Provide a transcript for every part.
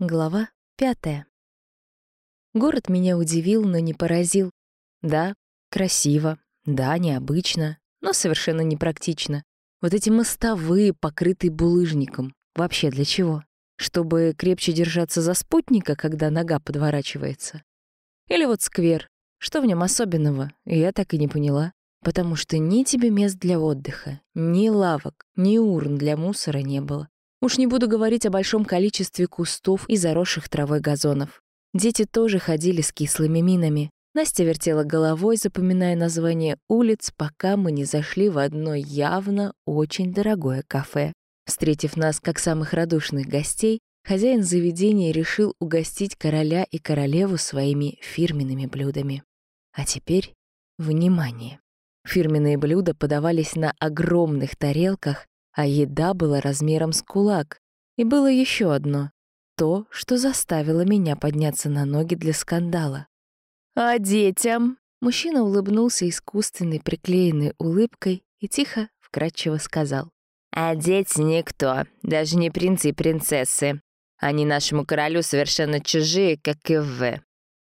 Глава пятая. Город меня удивил, но не поразил. Да, красиво, да, необычно, но совершенно непрактично. Вот эти мостовые, покрытые булыжником. Вообще для чего? Чтобы крепче держаться за спутника, когда нога подворачивается? Или вот сквер. Что в нем особенного? Я так и не поняла. Потому что ни тебе мест для отдыха, ни лавок, ни урн для мусора не было. Уж не буду говорить о большом количестве кустов и заросших травой газонов. Дети тоже ходили с кислыми минами. Настя вертела головой, запоминая название улиц, пока мы не зашли в одно явно очень дорогое кафе. Встретив нас как самых радушных гостей, хозяин заведения решил угостить короля и королеву своими фирменными блюдами. А теперь внимание. Фирменные блюда подавались на огромных тарелках, а еда была размером с кулак. И было еще одно — то, что заставило меня подняться на ноги для скандала. «А детям?» Мужчина улыбнулся искусственной приклеенной улыбкой и тихо, вкрадчиво сказал. «А дети никто, даже не принцы и принцессы. Они нашему королю совершенно чужие, как и вы».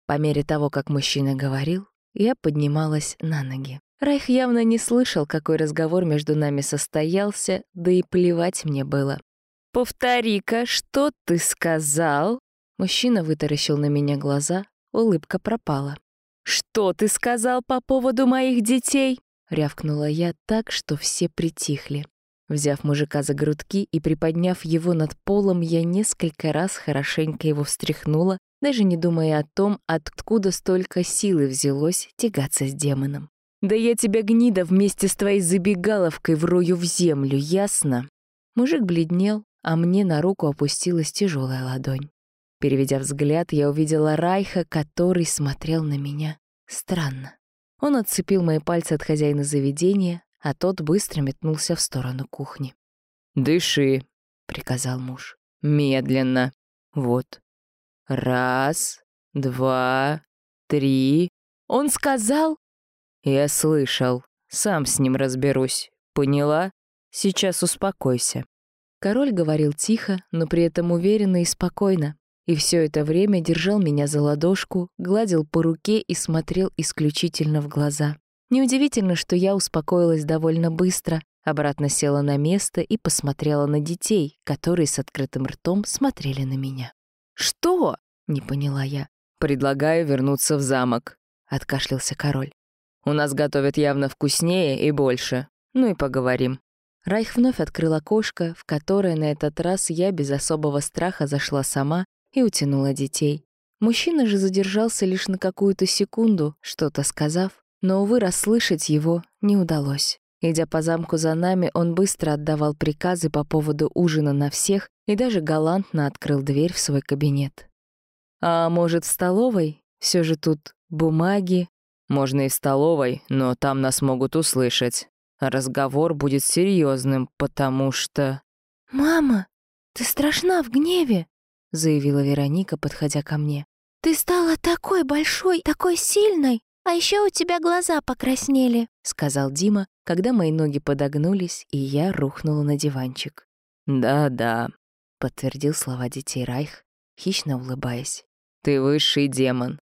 По мере того, как мужчина говорил, я поднималась на ноги. Райх явно не слышал, какой разговор между нами состоялся, да и плевать мне было. «Повтори-ка, что ты сказал?» Мужчина вытаращил на меня глаза, улыбка пропала. «Что ты сказал по поводу моих детей?» — рявкнула я так, что все притихли. Взяв мужика за грудки и приподняв его над полом, я несколько раз хорошенько его встряхнула, даже не думая о том, откуда столько силы взялось тягаться с демоном. «Да я тебя, гнида, вместе с твоей забегаловкой врою в землю, ясно?» Мужик бледнел, а мне на руку опустилась тяжелая ладонь. Переведя взгляд, я увидела Райха, который смотрел на меня странно. Он отцепил мои пальцы от хозяина заведения, а тот быстро метнулся в сторону кухни. «Дыши», — приказал муж. «Медленно. Вот. Раз, два, три». «Он сказал...» «Я слышал. Сам с ним разберусь. Поняла? Сейчас успокойся». Король говорил тихо, но при этом уверенно и спокойно. И все это время держал меня за ладошку, гладил по руке и смотрел исключительно в глаза. Неудивительно, что я успокоилась довольно быстро, обратно села на место и посмотрела на детей, которые с открытым ртом смотрели на меня. «Что?» — не поняла я. «Предлагаю вернуться в замок», — откашлялся король. У нас готовят явно вкуснее и больше. Ну и поговорим». Райх вновь открыл окошко, в которое на этот раз я без особого страха зашла сама и утянула детей. Мужчина же задержался лишь на какую-то секунду, что-то сказав, но, увы, расслышать его не удалось. Идя по замку за нами, он быстро отдавал приказы по поводу ужина на всех и даже галантно открыл дверь в свой кабинет. «А может, в столовой? Все же тут бумаги, можно и в столовой, но там нас могут услышать. Разговор будет серьезным, потому что... «Мама, ты страшна в гневе», — заявила Вероника, подходя ко мне. «Ты стала такой большой, такой сильной, а еще у тебя глаза покраснели», — сказал Дима, когда мои ноги подогнулись, и я рухнула на диванчик. «Да-да», — подтвердил слова детей Райх, хищно улыбаясь. «Ты высший демон».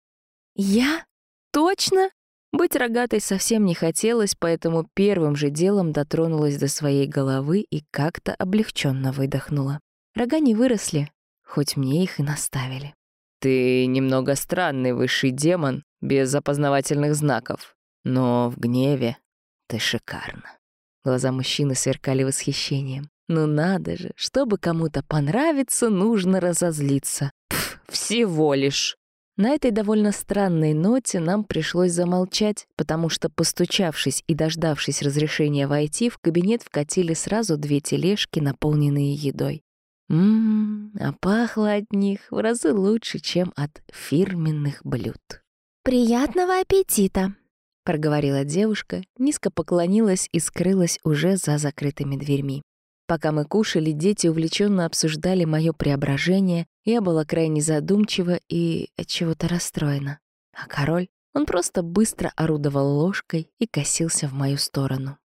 «Я? Точно?» Быть рогатой совсем не хотелось, поэтому первым же делом дотронулась до своей головы и как-то облегченно выдохнула. Рога не выросли, хоть мне их и наставили. «Ты немного странный высший демон, без опознавательных знаков, но в гневе ты шикарна». Глаза мужчины сверкали восхищением. «Ну надо же, чтобы кому-то понравиться, нужно разозлиться. Пф, всего лишь!» На этой довольно странной ноте нам пришлось замолчать, потому что, постучавшись и дождавшись разрешения войти, в кабинет вкатили сразу две тележки, наполненные едой. Ммм, а пахло от них в разы лучше, чем от фирменных блюд. «Приятного аппетита!» — проговорила девушка, низко поклонилась и скрылась уже за закрытыми дверьми. Пока мы кушали, дети увлеченно обсуждали мое преображение, я была крайне задумчива и от чего-то расстроена. А король, он просто быстро орудовал ложкой и косился в мою сторону.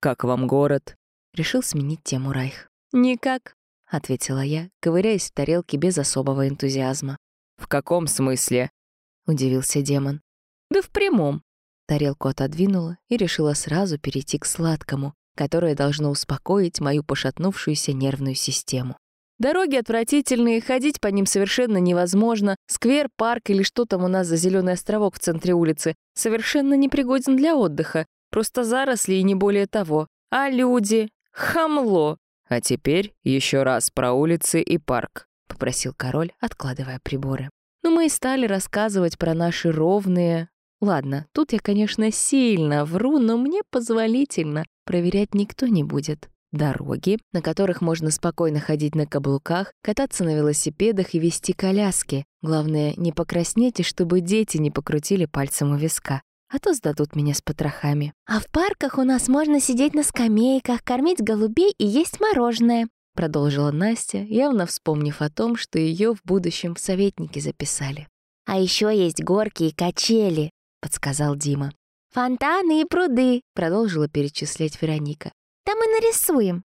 «Как вам город?» Решил сменить тему Райх. «Никак. ответила я, ковыряясь в тарелке без особого энтузиазма. «В каком смысле?» — удивился демон. «Да в прямом». Тарелку отодвинула и решила сразу перейти к сладкому, которое должно успокоить мою пошатнувшуюся нервную систему. Дороги отвратительные, ходить по ним совершенно невозможно. Сквер, парк или что там у нас за зеленый островок в центре улицы совершенно непригоден для отдыха. Просто заросли и не более того. А люди? Хамло. А теперь еще раз про улицы и парк, попросил король, откладывая приборы. Ну, мы и стали рассказывать про наши ровные... Ладно, тут я, конечно, сильно вру, но мне позволительно. Проверять никто не будет дороги, на которых можно спокойно ходить на каблуках, кататься на велосипедах и вести коляски. Главное, не покраснеть и чтобы дети не покрутили пальцем у виска. А то сдадут меня с потрохами. «А в парках у нас можно сидеть на скамейках, кормить голубей и есть мороженое», продолжила Настя, явно вспомнив о том, что ее в будущем в советники записали. «А еще есть горки и качели», — подсказал Дима. «Фонтаны и пруды», — продолжила перечислять Вероника. Там мы нарисуем».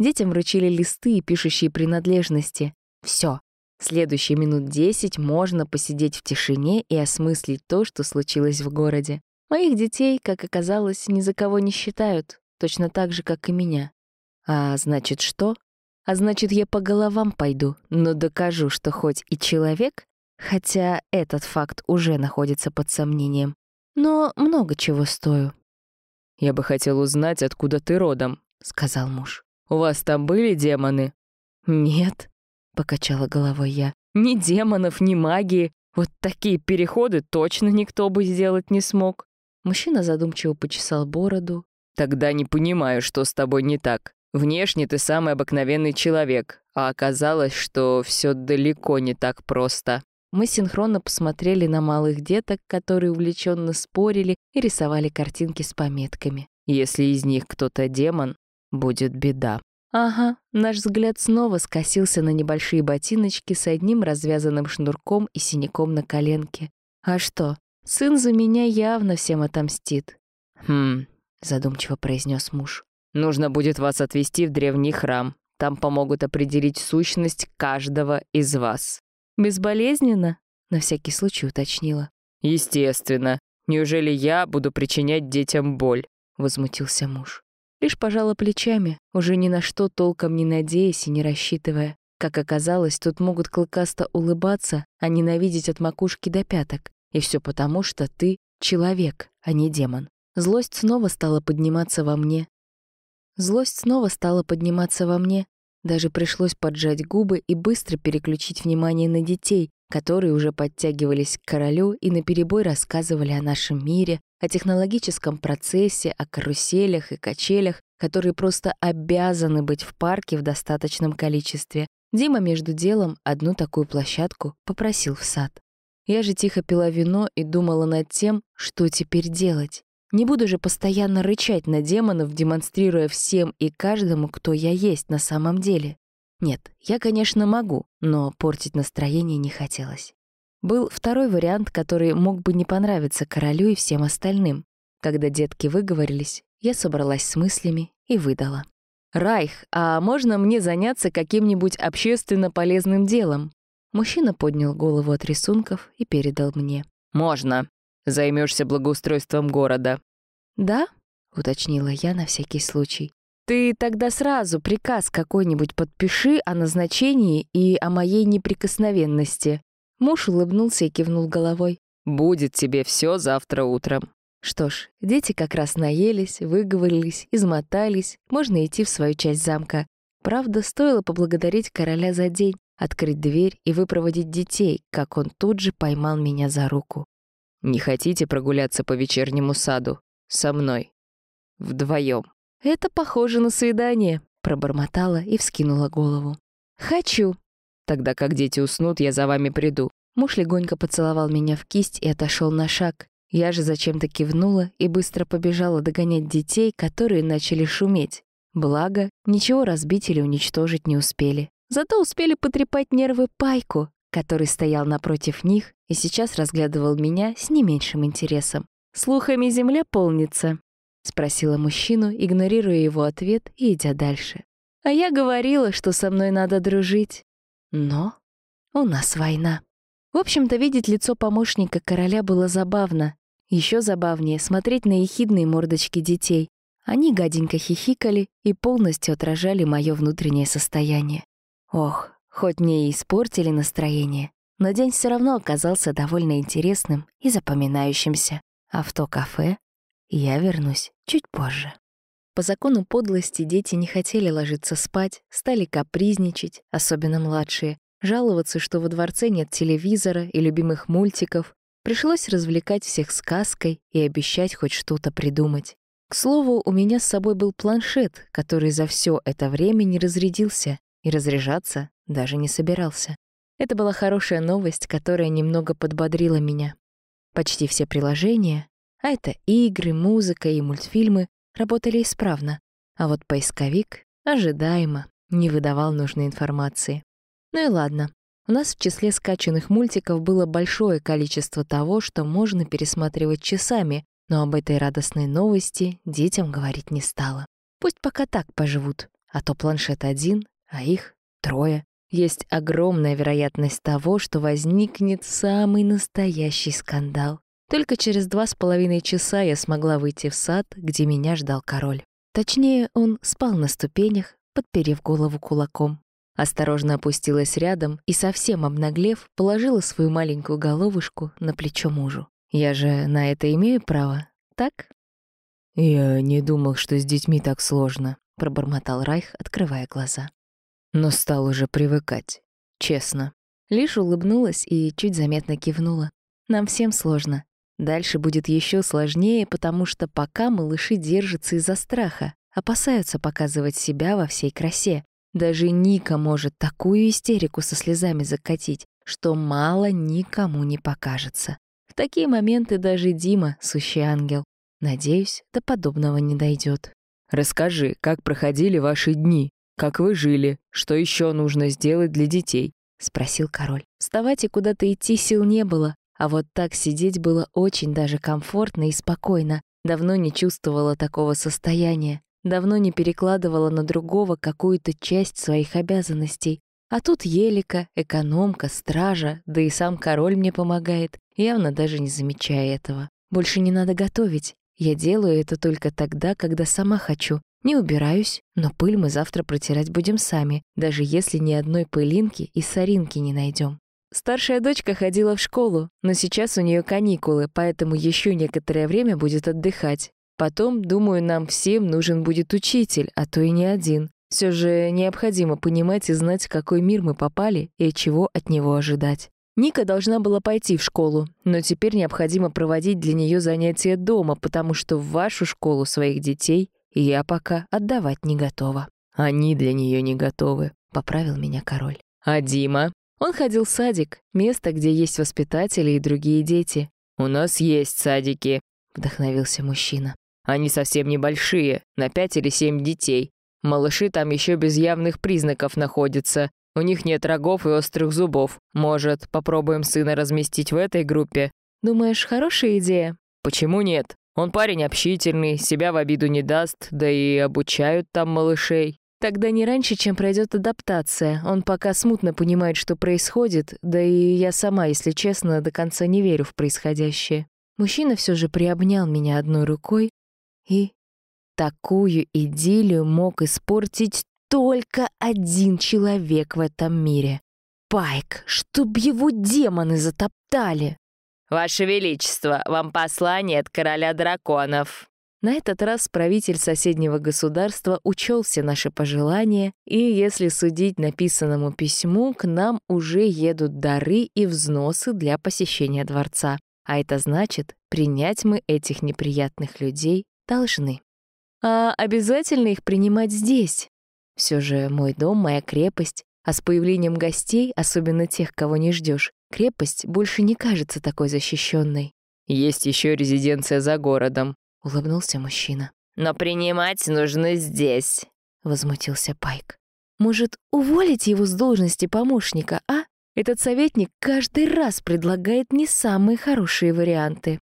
Детям вручили листы и пишущие принадлежности. Все. Следующие минут десять можно посидеть в тишине и осмыслить то, что случилось в городе. Моих детей, как оказалось, ни за кого не считают, точно так же, как и меня. А значит, что? А значит, я по головам пойду, но докажу, что хоть и человек, хотя этот факт уже находится под сомнением, но много чего стою. «Я бы хотел узнать, откуда ты родом», — сказал муж. «У вас там были демоны?» «Нет», — покачала головой я. «Ни демонов, ни магии. Вот такие переходы точно никто бы сделать не смог». Мужчина задумчиво почесал бороду. «Тогда не понимаю, что с тобой не так. Внешне ты самый обыкновенный человек, а оказалось, что все далеко не так просто». Мы синхронно посмотрели на малых деток, которые увлеченно спорили и рисовали картинки с пометками. Если из них кто-то демон, будет беда. Ага, наш взгляд снова скосился на небольшие ботиночки с одним развязанным шнурком и синяком на коленке. А что, сын за меня явно всем отомстит. «Хм», — задумчиво произнес муж. «Нужно будет вас отвезти в древний храм. Там помогут определить сущность каждого из вас». «Безболезненно?» — на всякий случай уточнила. «Естественно. Неужели я буду причинять детям боль?» — возмутился муж. Лишь пожала плечами, уже ни на что толком не надеясь и не рассчитывая. Как оказалось, тут могут клыкасто улыбаться, а ненавидеть от макушки до пяток. И все потому, что ты — человек, а не демон. Злость снова стала подниматься во мне. Злость снова стала подниматься во мне, даже пришлось поджать губы и быстро переключить внимание на детей, которые уже подтягивались к королю и наперебой рассказывали о нашем мире, о технологическом процессе, о каруселях и качелях, которые просто обязаны быть в парке в достаточном количестве. Дима между делом одну такую площадку попросил в сад. Я же тихо пила вино и думала над тем, что теперь делать. Не буду же постоянно рычать на демонов, демонстрируя всем и каждому, кто я есть на самом деле. Нет, я, конечно, могу, но портить настроение не хотелось. Был второй вариант, который мог бы не понравиться королю и всем остальным. Когда детки выговорились, я собралась с мыслями и выдала. «Райх, а можно мне заняться каким-нибудь общественно полезным делом?» Мужчина поднял голову от рисунков и передал мне. «Можно», Займешься благоустройством города». «Да?» — уточнила я на всякий случай. «Ты тогда сразу приказ какой-нибудь подпиши о назначении и о моей неприкосновенности». Муж улыбнулся и кивнул головой. «Будет тебе все завтра утром». Что ж, дети как раз наелись, выговорились, измотались, можно идти в свою часть замка. Правда, стоило поблагодарить короля за день, открыть дверь и выпроводить детей, как он тут же поймал меня за руку. Не хотите прогуляться по вечернему саду? Со мной. Вдвоем. Это похоже на свидание, пробормотала и вскинула голову. Хочу. Тогда как дети уснут, я за вами приду. Муж легонько поцеловал меня в кисть и отошел на шаг. Я же зачем-то кивнула и быстро побежала догонять детей, которые начали шуметь. Благо, ничего разбить или уничтожить не успели. Зато успели потрепать нервы Пайку, который стоял напротив них и сейчас разглядывал меня с не меньшим интересом. «Слухами земля полнится?» — спросила мужчину, игнорируя его ответ и идя дальше. А я говорила, что со мной надо дружить. Но у нас война. В общем-то, видеть лицо помощника короля было забавно. Еще забавнее смотреть на ехидные мордочки детей. Они гаденько хихикали и полностью отражали мое внутреннее состояние. Ох, хоть мне и испортили настроение, но день все равно оказался довольно интересным и запоминающимся. А в то кафе я вернусь чуть позже. По закону подлости дети не хотели ложиться спать, стали капризничать, особенно младшие, жаловаться, что во дворце нет телевизора и любимых мультиков. Пришлось развлекать всех сказкой и обещать хоть что-то придумать. К слову, у меня с собой был планшет, который за все это время не разрядился и разряжаться даже не собирался. Это была хорошая новость, которая немного подбодрила меня. Почти все приложения, а это игры, музыка и мультфильмы, работали исправно, а вот поисковик ожидаемо не выдавал нужной информации. Ну и ладно. У нас в числе скачанных мультиков было большое количество того, что можно пересматривать часами, но об этой радостной новости детям говорить не стала. Пусть пока так поживут, а то планшет один, а их трое. Есть огромная вероятность того, что возникнет самый настоящий скандал. Только через два с половиной часа я смогла выйти в сад, где меня ждал король. Точнее, он спал на ступенях, подперев голову кулаком. Осторожно опустилась рядом и, совсем обнаглев, положила свою маленькую головушку на плечо мужу. Я же на это имею право, так? Я не думал, что с детьми так сложно, пробормотал Райх, открывая глаза. Но стал уже привыкать, честно. Лишь улыбнулась и чуть заметно кивнула. Нам всем сложно. Дальше будет еще сложнее, потому что пока малыши держатся из-за страха, опасаются показывать себя во всей красе. Даже Ника может такую истерику со слезами закатить, что мало никому не покажется. В такие моменты даже Дима — сущий ангел. Надеюсь, до подобного не дойдет. «Расскажи, как проходили ваши дни? Как вы жили? Что еще нужно сделать для детей?» — спросил король. Вставать и куда-то идти сил не было, а вот так сидеть было очень даже комфортно и спокойно. Давно не чувствовала такого состояния. Давно не перекладывала на другого какую-то часть своих обязанностей. А тут Елика, экономка, стража, да и сам король мне помогает, явно даже не замечая этого. Больше не надо готовить. Я делаю это только тогда, когда сама хочу. Не убираюсь, но пыль мы завтра протирать будем сами, даже если ни одной пылинки и соринки не найдем. Старшая дочка ходила в школу, но сейчас у нее каникулы, поэтому еще некоторое время будет отдыхать. Потом, думаю, нам всем нужен будет учитель, а то и не один. Все же необходимо понимать и знать, в какой мир мы попали и чего от него ожидать. Ника должна была пойти в школу, но теперь необходимо проводить для нее занятия дома, потому что в вашу школу своих детей я пока отдавать не готова. Они для нее не готовы, поправил меня король. А Дима? Он ходил в садик, место, где есть воспитатели и другие дети. У нас есть садики, вдохновился мужчина. Они совсем небольшие, на пять или семь детей. Малыши там еще без явных признаков находятся. У них нет рогов и острых зубов. Может, попробуем сына разместить в этой группе? Думаешь, хорошая идея? Почему нет? Он парень общительный, себя в обиду не даст, да и обучают там малышей. Тогда не раньше, чем пройдет адаптация. Он пока смутно понимает, что происходит, да и я сама, если честно, до конца не верю в происходящее. Мужчина все же приобнял меня одной рукой и Такую идиллию мог испортить только один человек в этом мире. Пайк, чтоб его демоны затоптали. «Ваше Величество, вам послание от короля драконов». На этот раз правитель соседнего государства учел все наши пожелания, и, если судить написанному письму, к нам уже едут дары и взносы для посещения дворца. А это значит, принять мы этих неприятных людей должны. А обязательно их принимать здесь. Все же мой дом, моя крепость, а с появлением гостей, особенно тех, кого не ждешь, крепость больше не кажется такой защищенной. Есть еще резиденция за городом, улыбнулся мужчина. Но принимать нужно здесь, возмутился Пайк. Может, уволить его с должности помощника, а? Этот советник каждый раз предлагает не самые хорошие варианты.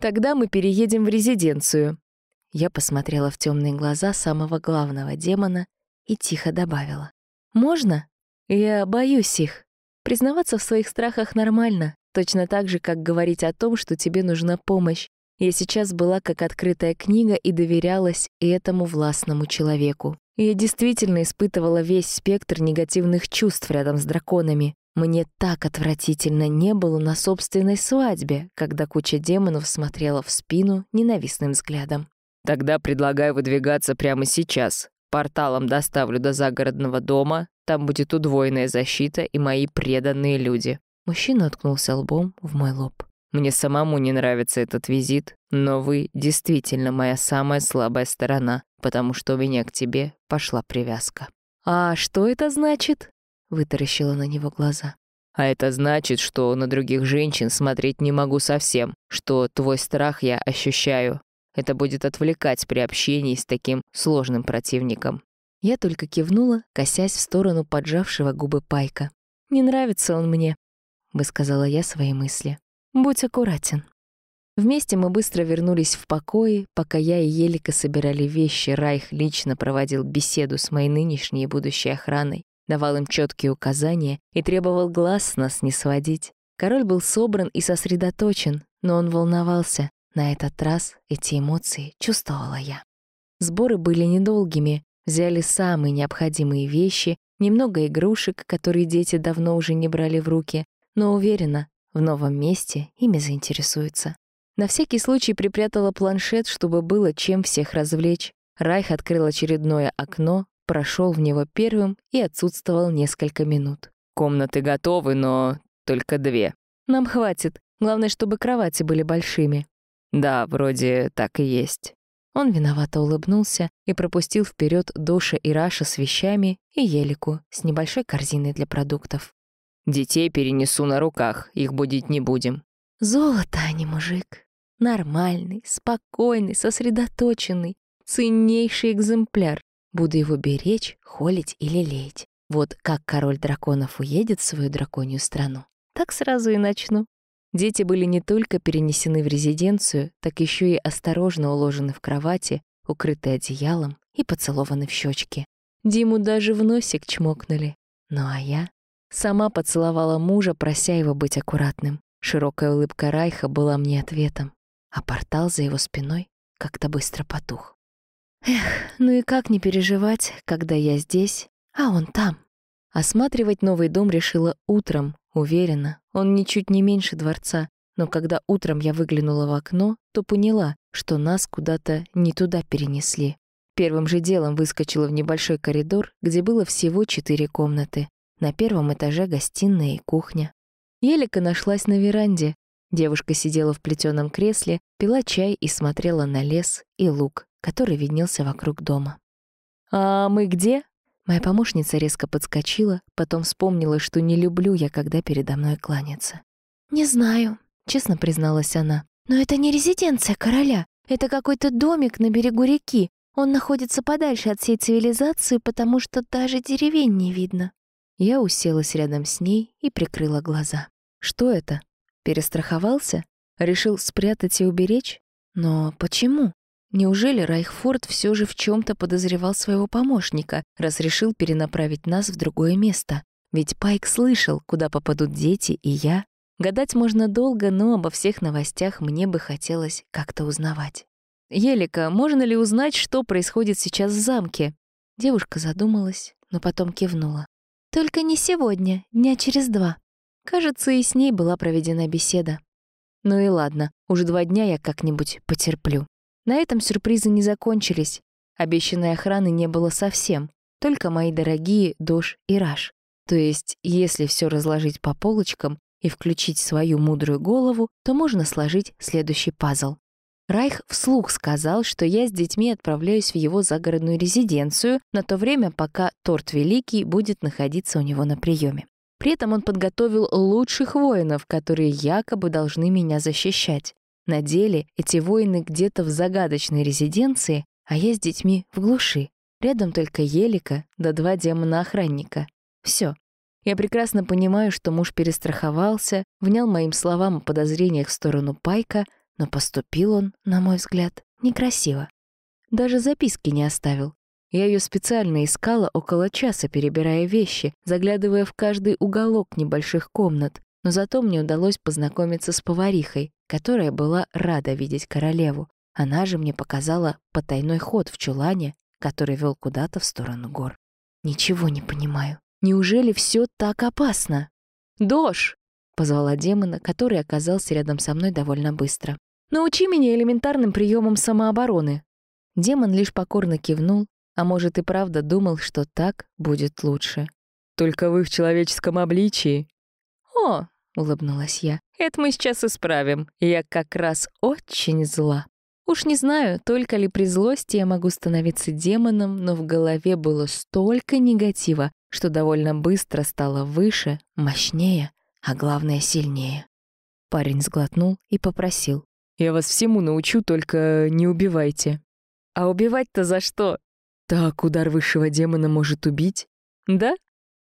Тогда мы переедем в резиденцию. Я посмотрела в темные глаза самого главного демона и тихо добавила. «Можно? Я боюсь их. Признаваться в своих страхах нормально, точно так же, как говорить о том, что тебе нужна помощь. Я сейчас была как открытая книга и доверялась этому властному человеку. Я действительно испытывала весь спектр негативных чувств рядом с драконами. Мне так отвратительно не было на собственной свадьбе, когда куча демонов смотрела в спину ненавистным взглядом. «Тогда предлагаю выдвигаться прямо сейчас. Порталом доставлю до загородного дома, там будет удвоенная защита и мои преданные люди». Мужчина уткнулся лбом в мой лоб. «Мне самому не нравится этот визит, но вы действительно моя самая слабая сторона, потому что у меня к тебе пошла привязка». «А что это значит?» — вытаращила на него глаза. «А это значит, что на других женщин смотреть не могу совсем, что твой страх я ощущаю. Это будет отвлекать при общении с таким сложным противником». Я только кивнула, косясь в сторону поджавшего губы Пайка. «Не нравится он мне», — высказала я свои мысли. «Будь аккуратен». Вместе мы быстро вернулись в покои, пока я и Елика собирали вещи, Райх лично проводил беседу с моей нынешней и будущей охраной, давал им четкие указания и требовал глаз с нас не сводить. Король был собран и сосредоточен, но он волновался. На этот раз эти эмоции чувствовала я. Сборы были недолгими, взяли самые необходимые вещи, немного игрушек, которые дети давно уже не брали в руки, но уверена, в новом месте ими заинтересуются. На всякий случай припрятала планшет, чтобы было чем всех развлечь. Райх открыл очередное окно, прошел в него первым и отсутствовал несколько минут. «Комнаты готовы, но только две». «Нам хватит. Главное, чтобы кровати были большими». «Да, вроде так и есть». Он виновато улыбнулся и пропустил вперед Доша и Раша с вещами и Елику с небольшой корзиной для продуктов. «Детей перенесу на руках, их будить не будем». «Золото, а не мужик», Нормальный, спокойный, сосредоточенный, ценнейший экземпляр. Буду его беречь, холить и лелеять. Вот как король драконов уедет в свою драконью страну, так сразу и начну. Дети были не только перенесены в резиденцию, так еще и осторожно уложены в кровати, укрыты одеялом и поцелованы в щечки. Диму даже в носик чмокнули. Ну а я сама поцеловала мужа, прося его быть аккуратным. Широкая улыбка Райха была мне ответом а портал за его спиной как-то быстро потух. Эх, ну и как не переживать, когда я здесь, а он там? Осматривать новый дом решила утром, уверена, он ничуть не меньше дворца, но когда утром я выглянула в окно, то поняла, что нас куда-то не туда перенесли. Первым же делом выскочила в небольшой коридор, где было всего четыре комнаты. На первом этаже гостиная и кухня. Елика нашлась на веранде, Девушка сидела в плетеном кресле, пила чай и смотрела на лес и луг, который виднелся вокруг дома. «А мы где?» Моя помощница резко подскочила, потом вспомнила, что не люблю я, когда передо мной кланяться. «Не знаю», — честно призналась она. «Но это не резиденция короля. Это какой-то домик на берегу реки. Он находится подальше от всей цивилизации, потому что даже деревень не видно». Я уселась рядом с ней и прикрыла глаза. «Что это?» Перестраховался? Решил спрятать и уберечь? Но почему? Неужели Райхфорд все же в чем то подозревал своего помощника, раз решил перенаправить нас в другое место? Ведь Пайк слышал, куда попадут дети и я. Гадать можно долго, но обо всех новостях мне бы хотелось как-то узнавать. «Елика, можно ли узнать, что происходит сейчас в замке?» Девушка задумалась, но потом кивнула. «Только не сегодня, дня через два. Кажется, и с ней была проведена беседа. Ну и ладно, уже два дня я как-нибудь потерплю. На этом сюрпризы не закончились. Обещанной охраны не было совсем, только мои дорогие Дош и Раш. То есть, если все разложить по полочкам и включить свою мудрую голову, то можно сложить следующий пазл. Райх вслух сказал, что я с детьми отправляюсь в его загородную резиденцию на то время, пока торт Великий будет находиться у него на приеме. При этом он подготовил лучших воинов, которые якобы должны меня защищать. На деле эти воины где-то в загадочной резиденции, а я с детьми в глуши. Рядом только Елика да два демона-охранника. Все. Я прекрасно понимаю, что муж перестраховался, внял моим словам о подозрениях в сторону Пайка, но поступил он, на мой взгляд, некрасиво. Даже записки не оставил. Я ее специально искала около часа, перебирая вещи, заглядывая в каждый уголок небольших комнат, но зато мне удалось познакомиться с поварихой, которая была рада видеть королеву. Она же мне показала потайной ход в чулане, который вел куда-то в сторону гор. Ничего не понимаю. Неужели все так опасно? «Дош!» — позвала демона, который оказался рядом со мной довольно быстро. «Научи меня элементарным приемам самообороны». Демон лишь покорно кивнул, а может и правда думал, что так будет лучше. «Только вы в человеческом обличии». «О!» — улыбнулась я. «Это мы сейчас исправим. Я как раз очень зла». Уж не знаю, только ли при злости я могу становиться демоном, но в голове было столько негатива, что довольно быстро стало выше, мощнее, а главное — сильнее. Парень сглотнул и попросил. «Я вас всему научу, только не убивайте». «А убивать-то за что?» «Так удар высшего демона может убить». «Да?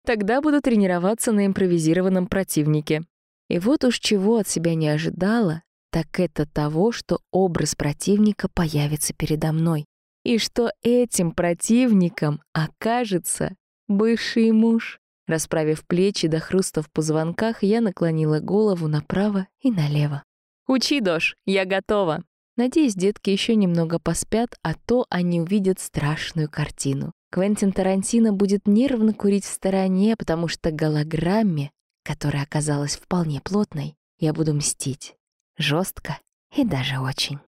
Тогда буду тренироваться на импровизированном противнике». И вот уж чего от себя не ожидала, так это того, что образ противника появится передо мной, и что этим противником окажется бывший муж. Расправив плечи до хруста в позвонках, я наклонила голову направо и налево. «Учи, Дош, я готова!» Надеюсь, детки еще немного поспят, а то они увидят страшную картину. Квентин Тарантино будет нервно курить в стороне, потому что голограмме, которая оказалась вполне плотной, я буду мстить жестко и даже очень.